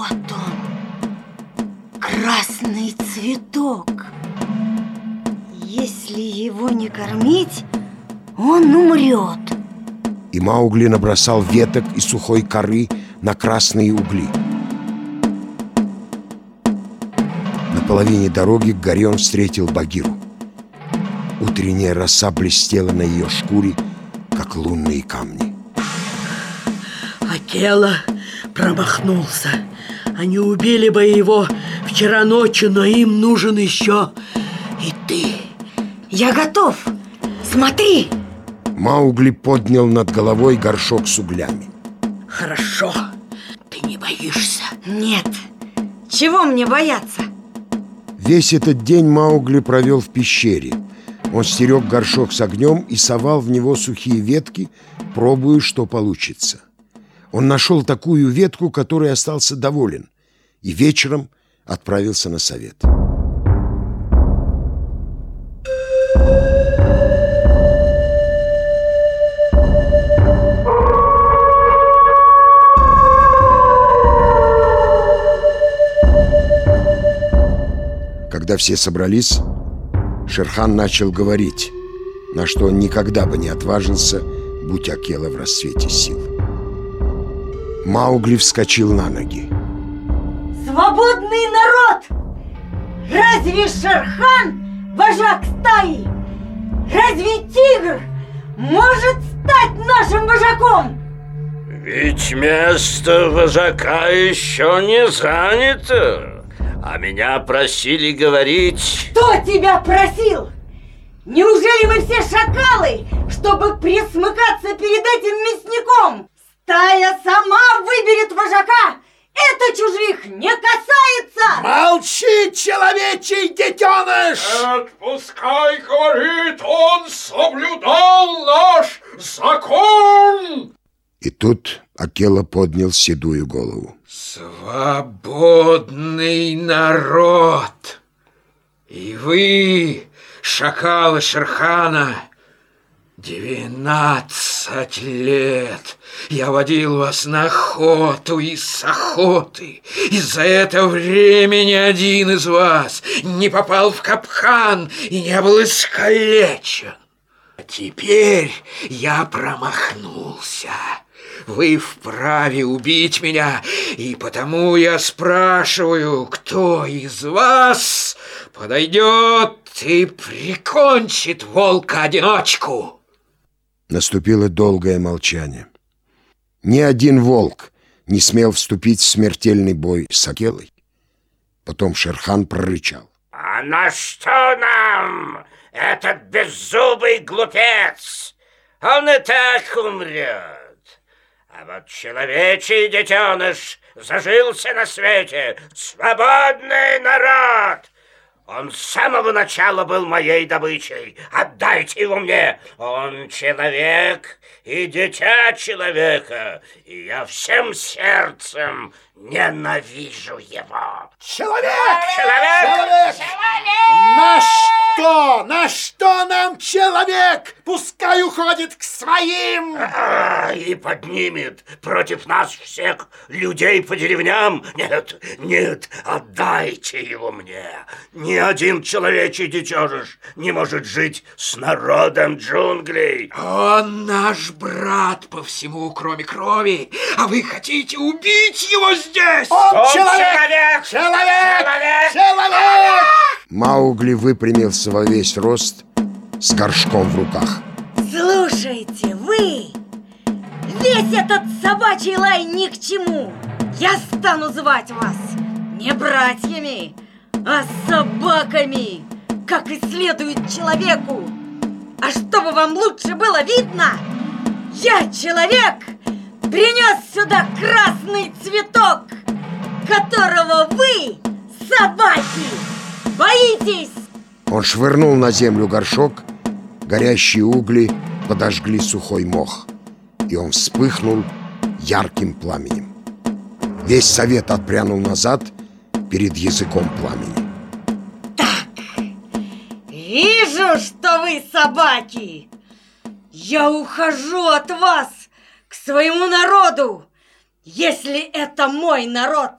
Вот он, красный цветок. Если его не кормить, он умрет. И Маугли набросал веток и сухой коры на красные угли. На половине дороги к горе он встретил Багиру. Утренняя роса блестела на ее шкуре, как лунные камни. Акела промахнулся. Они убили бы его вчера ночью, но им нужен еще и ты. Я готов. Смотри. Маугли поднял над головой горшок с углями. Хорошо. Ты не боишься? Нет. Чего мне бояться? Весь этот день Маугли провел в пещере. Он стерег горшок с огнем и совал в него сухие ветки, пробуя, что получится. Он нашел такую ветку, которой остался доволен, и вечером отправился на совет. Когда все собрались, Шерхан начал говорить, на что он никогда бы не отважился, будь Акела в рассвете сил. Маугли вскочил на ноги. Свободный народ! Разве Шерхан вожак стаи? Разве тигр может стать нашим вожаком? Ведь место вожака еще не занято. А меня просили говорить... Кто тебя просил? Неужели мы все шакалы, чтобы присмыкаться перед этим мясником? Стая сама выберет вожака! Это чужих не касается! Молчи, человечий детеныш! Отпускай, говорит, он соблюдал наш закон! И тут Акела поднял седую голову. Свободный народ! И вы, шакалы Шерхана, Двенадцать лет я водил вас на охоту и с охоты. И за это время ни один из вас не попал в капкан и не был искалечен. А теперь я промахнулся. Вы вправе убить меня, и потому я спрашиваю, кто из вас подойдет и прикончит волка-одиночку?» Наступило долгое молчание. Ни один волк не смел вступить в смертельный бой с Акелой. Потом Шерхан прорычал. «А на что нам этот беззубый глупец? Он и так умрет!» А вот человечий детеныш зажился на свете, свободный народ. Он с самого начала был моей добычей. Отдайте его мне. Он человек и дитя человека, и я всем сердцем ненавижу его. Человек! Человек! Человек! Человек! На что? На что нам человек? Пускай уходит к своим! А, и поднимет против нас всех людей по деревням? Нет, нет, отдайте его мне. Ни один человечий детеныш не может жить с народом джунглей. Он наш брат по всему, кроме крови, а вы хотите убить его здесь? Он, Он человек! человек! Человек! Человек! Человек! Маугли выпрямился во весь рост с горшком в руках. Слушайте, вы! Весь этот собачий лай ни к чему! Я стану звать вас не братьями, а собаками, как и следует человеку! А чтобы вам лучше было видно, я, человек, принес сюда красный цветок, которого вы, собаки, боитесь! Он швырнул на землю горшок, горящие угли подожгли сухой мох, и он вспыхнул ярким пламенем. Весь совет отпрянул назад перед языком пламени. Вижу, что вы собаки! Я ухожу от вас к своему народу, если это мой народ.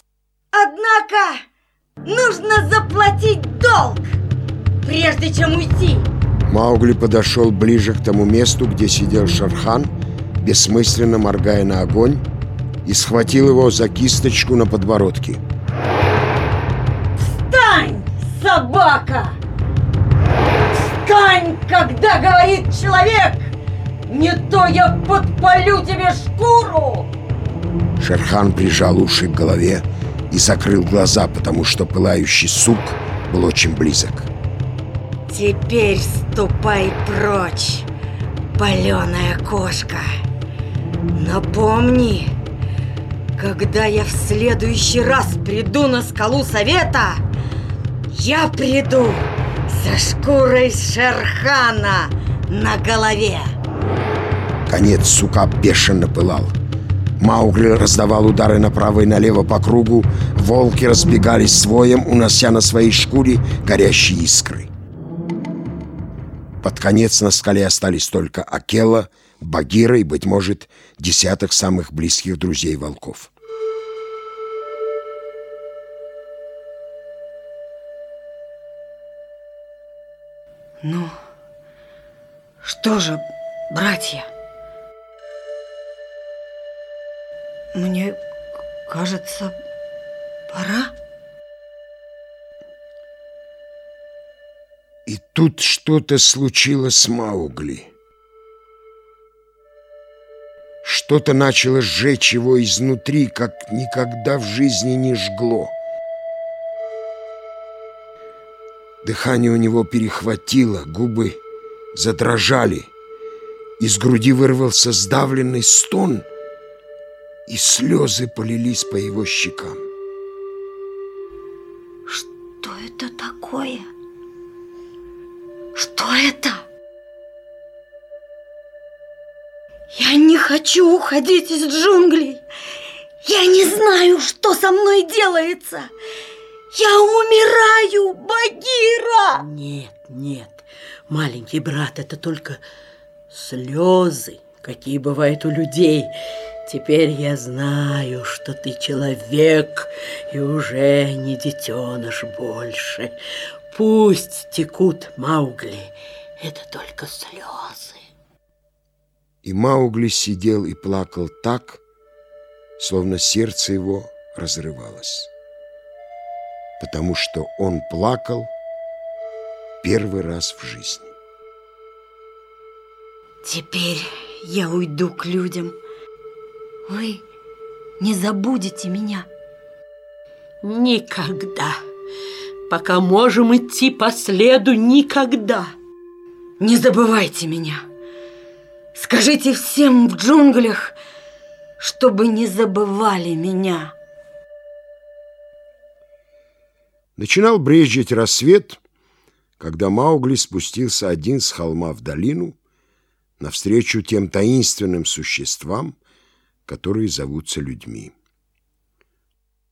Однако нужно заплатить долг, прежде чем уйти. Маугли подошел ближе к тому месту, где сидел Шархан, бессмысленно моргая на огонь, и схватил его за кисточку на подбородке. Встань, собака! Встань, когда говорит человек! Не то я подпалю тебе шкуру! Шерхан прижал уши к голове и закрыл глаза, потому что пылающий сук был очень близок. Теперь ступай прочь, паленая кошка. Напомни, когда я в следующий раз приду на скалу совета, я приду со шкурой Шерхана на голове. Конец сука бешено пылал. Маугли раздавал удары направо и налево по кругу, волки разбегались своем, унося на своей шкуре горящие искры. Под конец на скале остались только Акела, Багира и, быть может, десяток самых близких друзей волков. Ну, что же, братья? Мне кажется, пора. И тут что-то случилось с Маугли. Что-то начало сжечь его изнутри, как никогда в жизни не жгло. Дыхание у него перехватило, губы задрожали. Из груди вырвался сдавленный стон, и слезы полились по его щекам. Что это такое? Что это? Я не хочу уходить из джунглей. Я не знаю, что со мной делается. Я умираю, Багира! Нет, нет, маленький брат, это только слезы, какие бывают у людей. Теперь я знаю, что ты человек и уже не детеныш больше. Пусть текут Маугли, это только слезы. И Маугли сидел и плакал так, словно сердце его разрывалось. Потому что он плакал первый раз в жизни. Теперь я уйду к людям. Вы не забудете меня. Никогда. Пока можем идти по следу, никогда. Не забывайте меня. Скажите всем в джунглях, чтобы не забывали меня. Начинал брезжить рассвет, когда Маугли спустился один с холма в долину навстречу тем таинственным существам, которые зовутся людьми.